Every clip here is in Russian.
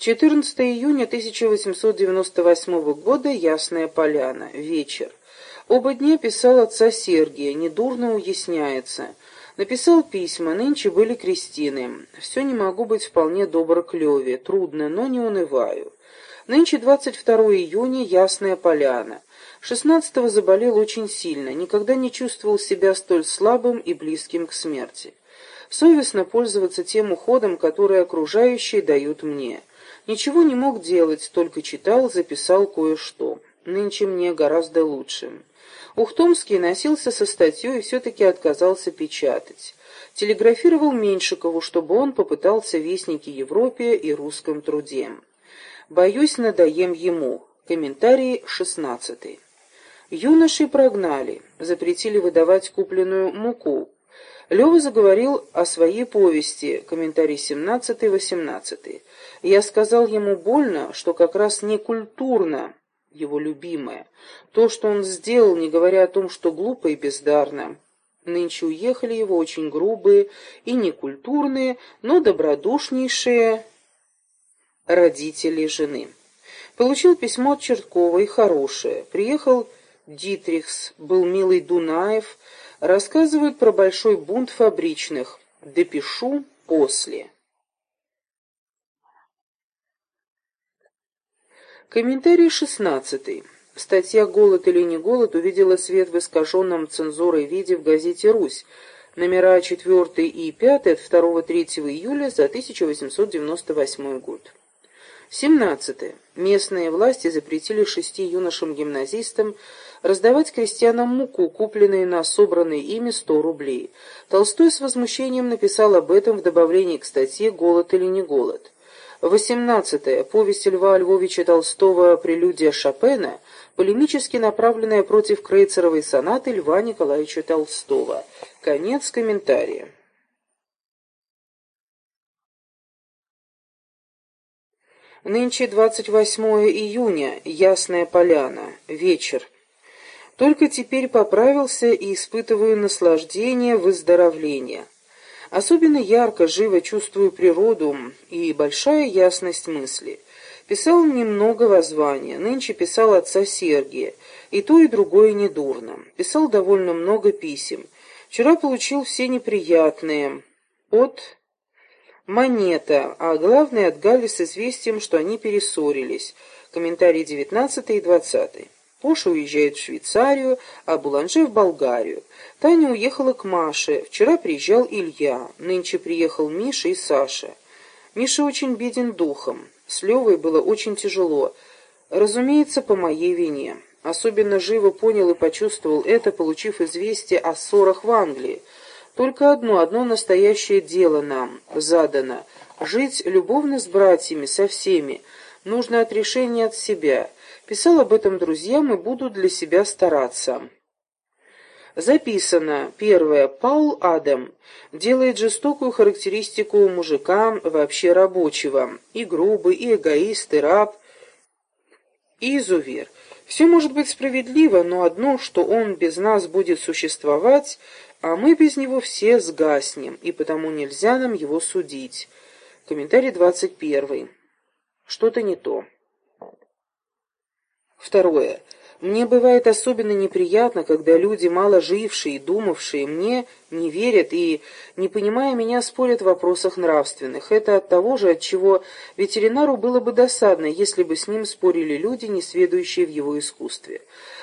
14 июня 1898 года. Ясная Поляна. Вечер. Оба дня писал отца Сергия, недурно уясняется. Написал письма, нынче были крестины. Все не могу быть вполне добр к Леве, трудно, но не унываю. Нынче 22 июня, Ясная Поляна. 16-го заболел очень сильно, никогда не чувствовал себя столь слабым и близким к смерти. Совестно пользоваться тем уходом, который окружающие дают мне. Ничего не мог делать, только читал, записал кое-что. Нынче мне гораздо лучше. Ухтомский носился со статьей и все-таки отказался печатать. Телеграфировал Меньшикову, чтобы он попытался вестники Европе и русском труде. Боюсь, надоем ему. Комментарий шестнадцатый. Юноши прогнали, запретили выдавать купленную муку. Лёва заговорил о своей повести, комментарий 17-18. Я сказал ему больно, что как раз не культурно, его любимое, то, что он сделал, не говоря о том, что глупо и бездарно. Нынче уехали его очень грубые и некультурные, но добродушнейшие родители жены. Получил письмо от Черткова и хорошее. Приехал Дитрихс, был милый Дунаев, рассказывают про большой бунт фабричных. Допишу после. Комментарий шестнадцатый. Статья «Голод или не голод» увидела свет в искаженном цензурой виде в газете «Русь», номера 4 и 5 от 2-3 июля за 1898 год. 17. Местные власти запретили шести юношам-гимназистам раздавать крестьянам муку, купленные на собранные ими сто рублей. Толстой с возмущением написал об этом в добавлении к статье «Голод или не голод». 18. Повесть Льва Львовича Толстого «Прелюдия Шопена», полемически направленная против крейцеровой сонаты Льва Николаевича Толстого. Конец комментария. Нынче 28 июня, Ясная Поляна, вечер. Только теперь поправился и испытываю наслаждение выздоровления. Особенно ярко, живо чувствую природу и большая ясность мысли. Писал немного воззвания, нынче писал отца Сергия, и то, и другое недурно. Писал довольно много писем. Вчера получил все неприятные от Монета, а главное от Гали с известием, что они перессорились. Комментарии 19 и 20. Поша уезжает в Швейцарию, а Буланже в Болгарию. Таня уехала к Маше. Вчера приезжал Илья. Нынче приехал Миша и Саша. Миша очень беден духом. С Левой было очень тяжело. Разумеется, по моей вине. Особенно живо понял и почувствовал это, получив известие о ссорах в Англии. Только одно, одно настоящее дело нам задано — жить любовно с братьями, со всеми. Нужно отрешение от себя. Писал об этом друзьям и буду для себя стараться. Записано. Первое. Паул Адам делает жестокую характеристику мужика, вообще рабочего. И грубый, и эгоист, и раб, и изувер. Все может быть справедливо, но одно, что он без нас будет существовать, а мы без него все сгаснем, и потому нельзя нам его судить. Комментарий двадцать первый. Что-то не то. Второе. Мне бывает особенно неприятно, когда люди, мало жившие и думавшие мне, не верят и, не понимая меня, спорят в вопросах нравственных. Это от того же, от чего ветеринару было бы досадно, если бы с ним спорили люди, не сведущие в его искусстве.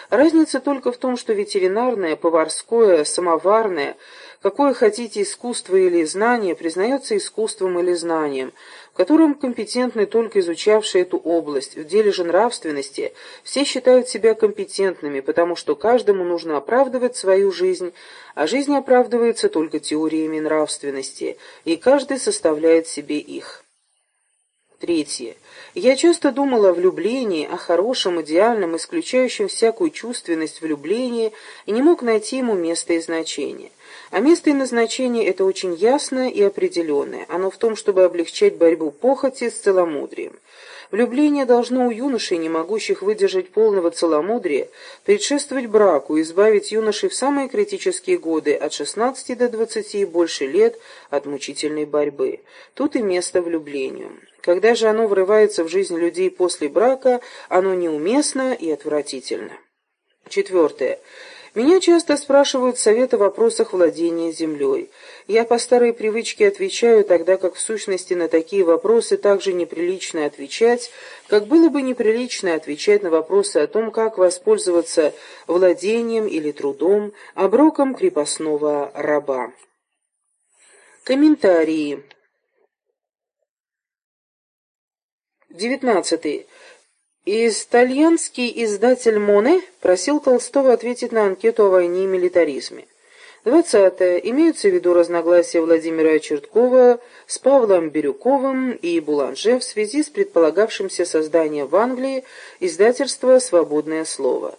Разница только в том, что ветеринарное, поварское, самоварное – какое хотите искусство или знание, признается искусством или знанием, в котором компетентны только изучавшие эту область. В деле же нравственности все считают себя компетентными, потому что каждому нужно оправдывать свою жизнь, а жизнь оправдывается только теориями нравственности, и каждый составляет себе их. Третье. Я часто думала о влюблении, о хорошем, идеальном, исключающем всякую чувственность влюблении, и не мог найти ему места и значения. А место и назначение это очень ясное и определенное. Оно в том, чтобы облегчать борьбу похоти с целомудрием. Влюбление должно у юношей, не могущих выдержать полного целомудрия, предшествовать браку, избавить юношей в самые критические годы от 16 до 20 и больше лет от мучительной борьбы. Тут и место влюблению. Когда же оно врывается в жизнь людей после брака, оно неуместно и отвратительно. Четвертое. Меня часто спрашивают совета в вопросах владения землей. Я по старой привычке отвечаю, тогда как в сущности на такие вопросы также неприлично отвечать, как было бы неприлично отвечать на вопросы о том, как воспользоваться владением или трудом, оброком крепостного раба. Комментарии. Девятнадцатый. Итальянский издатель Моне просил Толстого ответить на анкету о войне и милитаризме. Двадцатое. Имеются в виду разногласия Владимира Черткова с Павлом Бирюковым и Буланже в связи с предполагавшимся созданием в Англии издательства «Свободное слово».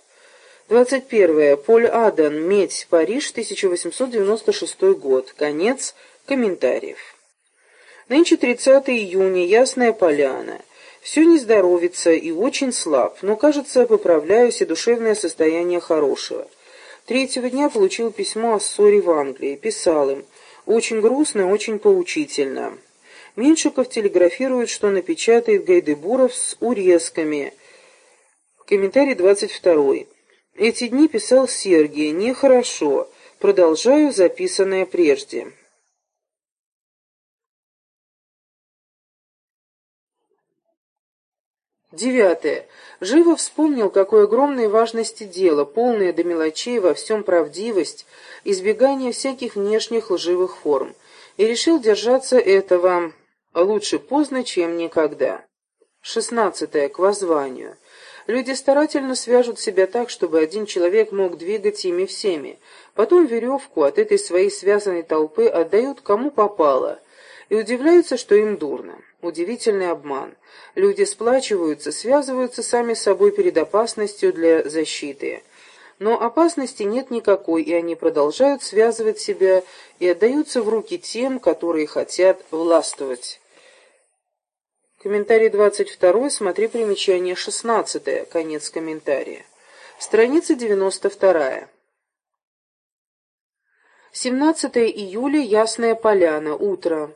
21. Поль Адан. Медь. Париж. 1896 год. Конец комментариев. Нынче 30 июня. Ясная поляна. Все не здоровится и очень слаб, но, кажется, поправляюсь, и душевное состояние хорошего. Третьего дня получил письмо о ссоре в Англии. Писал им. Очень грустно, очень поучительно. Меньшиков телеграфирует, что напечатает Гайдебуров с урезками. Комментарий 22. Эти дни писал Сергий. Нехорошо. Продолжаю записанное прежде. Девятое. Живо вспомнил, какой огромной важности дело, полное до мелочей во всем правдивость, избегание всяких внешних лживых форм, и решил держаться этого лучше поздно, чем никогда. Шестнадцатое. К воззванию. Люди старательно свяжут себя так, чтобы один человек мог двигать ими всеми. Потом веревку от этой своей связанной толпы отдают кому попало, и удивляются, что им дурно. Удивительный обман. Люди сплачиваются, связываются сами с собой перед опасностью для защиты. Но опасности нет никакой, и они продолжают связывать себя и отдаются в руки тем, которые хотят властвовать. Комментарий 22, смотри примечание 16, конец комментария. Страница 92. 17 июля, Ясная Поляна, утро.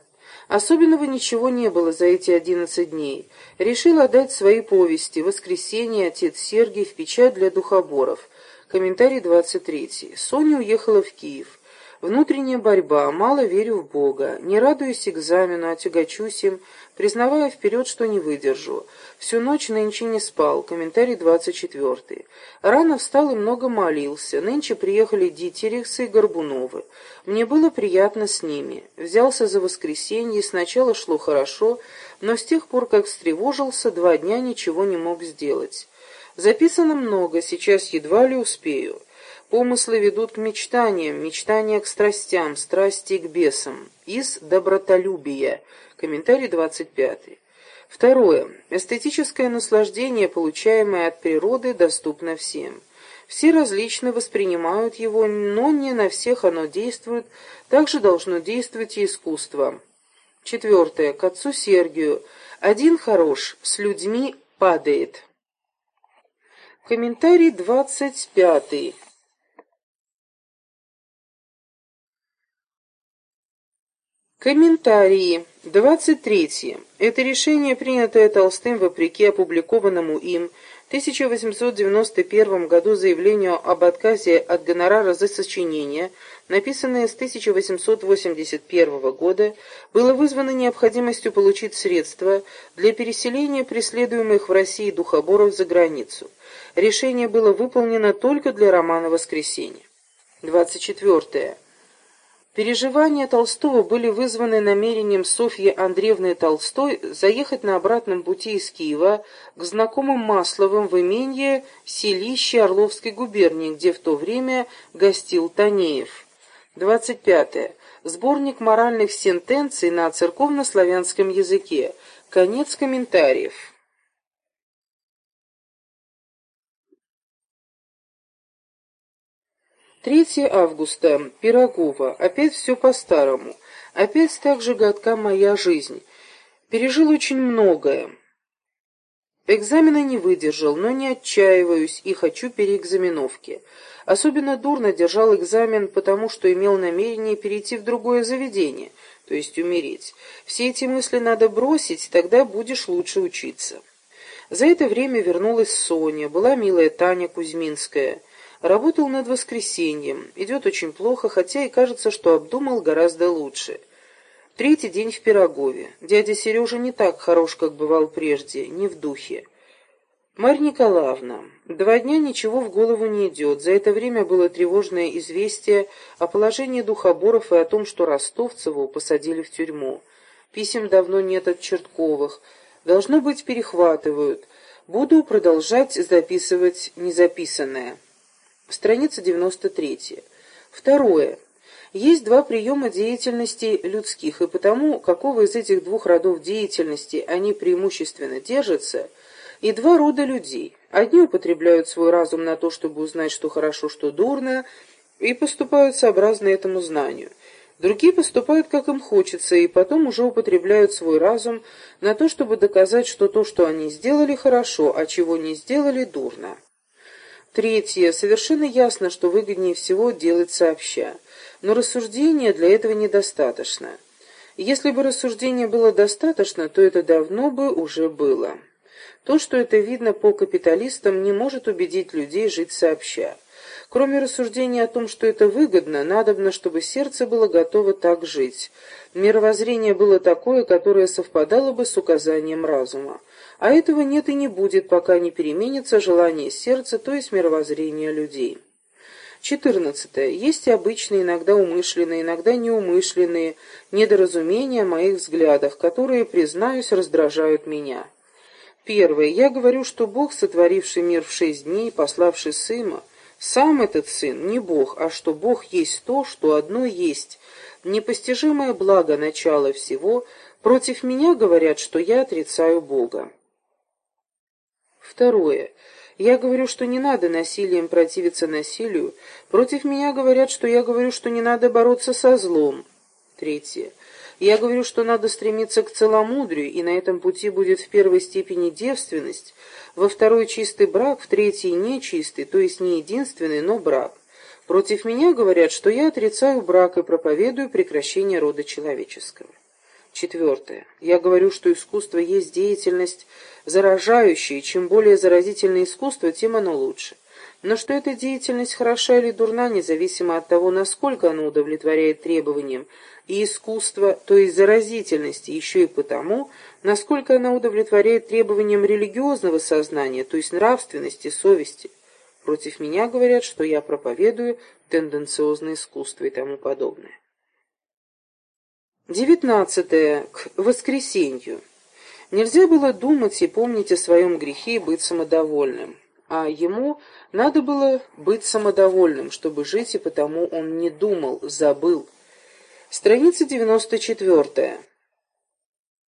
Особенного ничего не было за эти одиннадцать дней. Решил отдать свои повести «Воскресенье», «Отец Сергий» в печать для духоборов. Комментарий 23. Соня уехала в Киев. Внутренняя борьба, мало верю в Бога, не радуюсь экзамену, а тягочусь им, признавая вперед, что не выдержу. Всю ночь нынче не спал. Комментарий 24. Рано встал и много молился. Нынче приехали Дитерихсы и Горбуновы. Мне было приятно с ними. Взялся за воскресенье, сначала шло хорошо, но с тех пор, как встревожился, два дня ничего не мог сделать. Записано много, сейчас едва ли успею. Помыслы ведут к мечтаниям, мечтания к страстям, страсти к бесам. Из добротолюбия. Комментарий 25. Второе. Эстетическое наслаждение, получаемое от природы, доступно всем. Все различно воспринимают его, но не на всех оно действует, также должно действовать и искусство. Четвертое. К отцу Сергию. Один хорош, с людьми падает. Комментарий двадцать пятый. Комментарии. 23. Это решение, принятое Толстым вопреки опубликованному им в 1891 году заявлению об отказе от гонорара за сочинение, написанное с 1881 года, было вызвано необходимостью получить средства для переселения преследуемых в России духоборов за границу. Решение было выполнено только для романа «Воскресенье». 24. Переживания Толстого были вызваны намерением Софьи Андреевны Толстой заехать на обратном пути из Киева к знакомым Масловым в именье селище Орловской губернии, где в то время гостил Танеев. 25. Сборник моральных сентенций на церковно-славянском языке. Конец комментариев. 3 августа. Пирогова. Опять все по-старому. Опять так же гадка моя жизнь. Пережил очень многое. Экзамена не выдержал, но не отчаиваюсь и хочу переэкзаменовки. Особенно дурно держал экзамен, потому что имел намерение перейти в другое заведение, то есть умереть. Все эти мысли надо бросить, тогда будешь лучше учиться. За это время вернулась Соня, была милая Таня Кузьминская. Работал над воскресеньем, идет очень плохо, хотя и кажется, что обдумал гораздо лучше. Третий день в Пирогове. Дядя Сережа не так хорош, как бывал прежде, не в духе. Марья Николаевна, два дня ничего в голову не идет. За это время было тревожное известие о положении духоборов и о том, что Ростовцеву посадили в тюрьму. Писем давно нет от Чертковых. Должно быть, перехватывают. Буду продолжать записывать незаписанное. Страница 93. Второе. Есть два приема деятельности людских, и потому, какого из этих двух родов деятельности они преимущественно держатся, и два рода людей. Одни употребляют свой разум на то, чтобы узнать, что хорошо, что дурно, и поступают сообразно этому знанию. Другие поступают, как им хочется, и потом уже употребляют свой разум на то, чтобы доказать, что то, что они сделали, хорошо, а чего не сделали, дурно. Третье. Совершенно ясно, что выгоднее всего делать сообща. Но рассуждения для этого недостаточно. Если бы рассуждения было достаточно, то это давно бы уже было. То, что это видно по капиталистам, не может убедить людей жить сообща. Кроме рассуждения о том, что это выгодно, надобно, чтобы сердце было готово так жить. Мировоззрение было такое, которое совпадало бы с указанием разума. А этого нет и не будет, пока не переменится желание сердца, то есть мировоззрение людей. 14. Есть и обычные, иногда умышленные, иногда неумышленные недоразумения о моих взглядах, которые, признаюсь, раздражают меня. Первое. Я говорю, что Бог, сотворивший мир в шесть дней, пославший Сына, сам этот Сын не Бог, а что Бог есть то, что одно есть, непостижимое благо начала всего, против меня говорят, что я отрицаю Бога. Второе. Я говорю, что не надо насилием противиться насилию. Против меня говорят, что я говорю, что не надо бороться со злом. Третье. Я говорю, что надо стремиться к целомудрию, и на этом пути будет в первой степени девственность, во второй чистый брак, в третьей нечистый, то есть не единственный, но брак. Против меня говорят, что я отрицаю брак и проповедую прекращение рода человеческого. Четвертое. Я говорю, что искусство есть деятельность заражающая, и чем более заразительное искусство, тем оно лучше. Но что эта деятельность хороша или дурна, независимо от того, насколько она удовлетворяет требованиям и искусства, то есть заразительности, еще и потому, насколько она удовлетворяет требованиям религиозного сознания, то есть нравственности, совести. Против меня говорят, что я проповедую тенденциозное искусство и тому подобное. Девятнадцатое. К воскресенью. Нельзя было думать и помнить о своем грехе и быть самодовольным. А ему надо было быть самодовольным, чтобы жить, и потому он не думал, забыл. Страница девяносто четвертая.